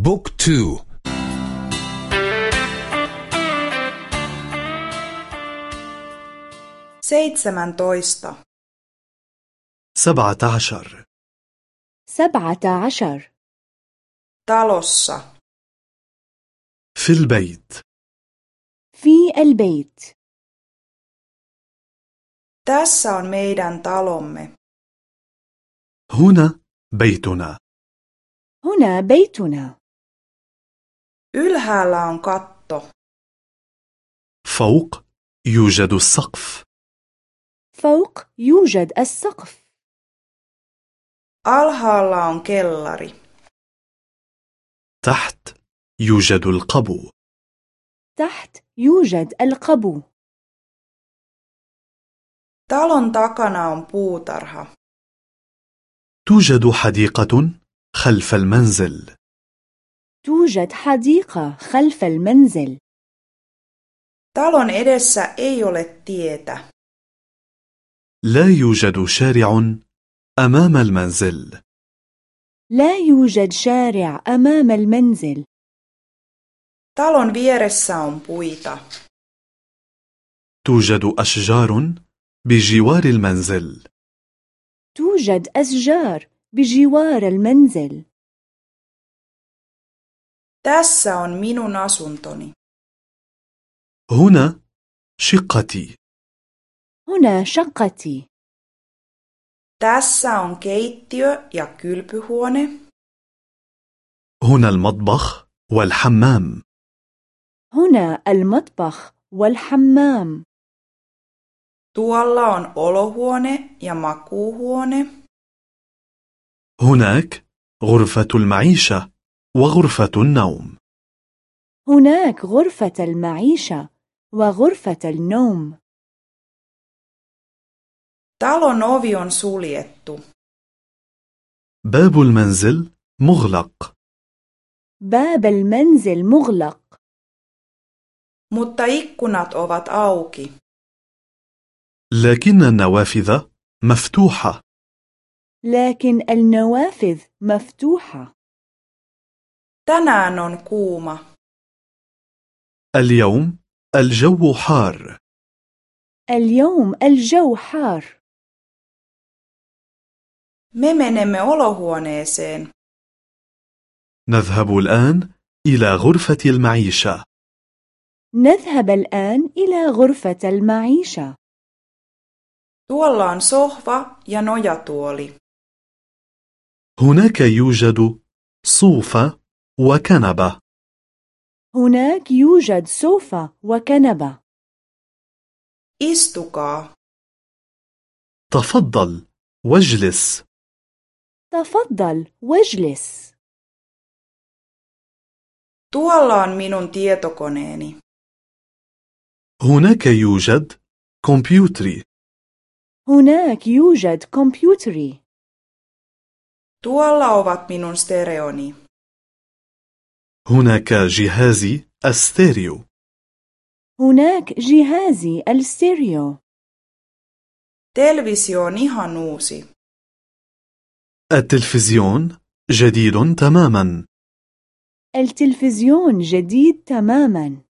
بوك تو. seitsemäntoista سبعة عشر سبعة عشر talossa في البيت. في البيت. Tässä on meidän talomme. هنا بيتنا. هنا بيتنا. Ylhäällä on katto. فوق يوجد السقف فوق يوجد السقف Alhaalla on kellari. تحت يوجد القبو تحت يوجد القبو Talon takana on puutarha. توجد حديقة خلف المنزل توجد حديقة خلف المنزل. Talon edessä ei ole tietä. لا يوجد شارع أمام المنزل. لا يوجد شارع أمام المنزل. Talon vieressä on puita. توجد أشجار بجوار المنزل. توجد أشجار بجوار المنزل. Tässä on minun asuntoni. هنا شقتي هنا شقتي Tässä on keittiö ja kylpyhuone. هنا المطبخ والحمام هنا المطبخ والحمام Tuolla on olohuone ja makuuhuone. هناك غرفة المعيشة وغرفة النوم. هناك غرفة المعيشة وغرفة النوم. Talon ovi on suljettu. باب المنزل مغلق. باب المنزل مغلق. Mutta ikkunat ovat auki. لكن النوافذ مفتوحة. لكن النوافذ مفتوحة. Tänään on kuuma. اليوم الجو حار اليوم الجو حار Me menemme olohuoneeseen. نذهب الآن إلى غرفة المعيشة نذهب الآن إلى غرفة المعيشة Tuolla on sohva ja nojatuoli. هناك يوجد صوفة وكنبة هناك يوجد سوفا وكنبة Istukaa. تفضل واجلس تفضل واجلس Tuolla on minun tietokoneeni. هناك يوجد كمبيوتري هناك يوجد كمبيوتري Tuolla ovat minun stereoni. هناك جهازي الستيريو. هناك جهازي الستيريو. ihan uusi. التلفزيون جديد تماما. التلفزيون جديد تماما.